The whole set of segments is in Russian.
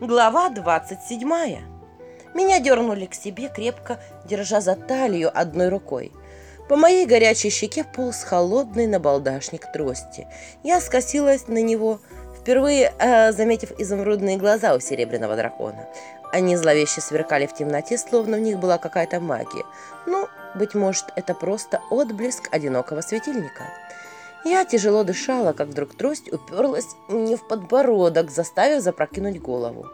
Глава 27. Меня дернули к себе, крепко держа за талию одной рукой. По моей горячей щеке полз холодный набалдашник трости. Я скосилась на него, впервые э, заметив изумрудные глаза у серебряного дракона. Они зловеще сверкали в темноте, словно в них была какая-то магия. Ну, быть может, это просто отблеск одинокого светильника. Я тяжело дышала, как вдруг трость уперлась мне в подбородок, заставив запрокинуть голову.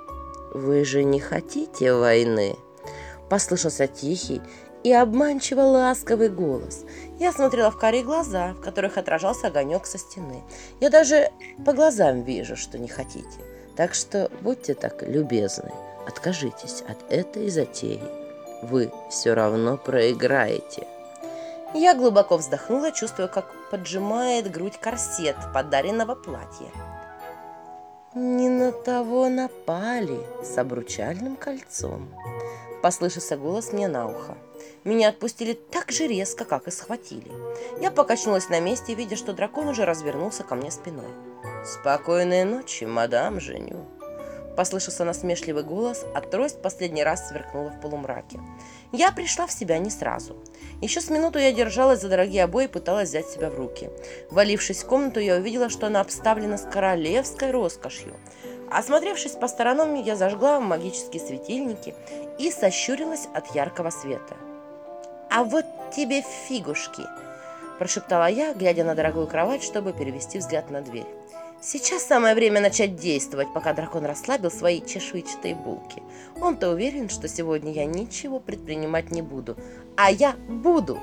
«Вы же не хотите войны?» Послышался тихий и обманчиво ласковый голос. Я смотрела в карие глаза, в которых отражался огонек со стены. Я даже по глазам вижу, что не хотите. Так что будьте так любезны, откажитесь от этой затеи. Вы все равно проиграете. Я глубоко вздохнула, чувствуя, как поджимает грудь корсет подаренного платья. «Не на того напали с обручальным кольцом», — послышался голос мне на ухо. Меня отпустили так же резко, как и схватили. Я покачнулась на месте, видя, что дракон уже развернулся ко мне спиной. «Спокойной ночи, мадам Женю», Послышался насмешливый голос, а трость последний раз сверкнула в полумраке. Я пришла в себя не сразу. Еще с минуту я держалась за дорогие обои и пыталась взять себя в руки. Валившись в комнату, я увидела, что она обставлена с королевской роскошью. Осмотревшись по сторонам, я зажгла магические светильники и сощурилась от яркого света. «А вот тебе фигушки!» – прошептала я, глядя на дорогую кровать, чтобы перевести взгляд на дверь. Сейчас самое время начать действовать, пока дракон расслабил свои чешуйчатые булки. Он-то уверен, что сегодня я ничего предпринимать не буду. А я буду!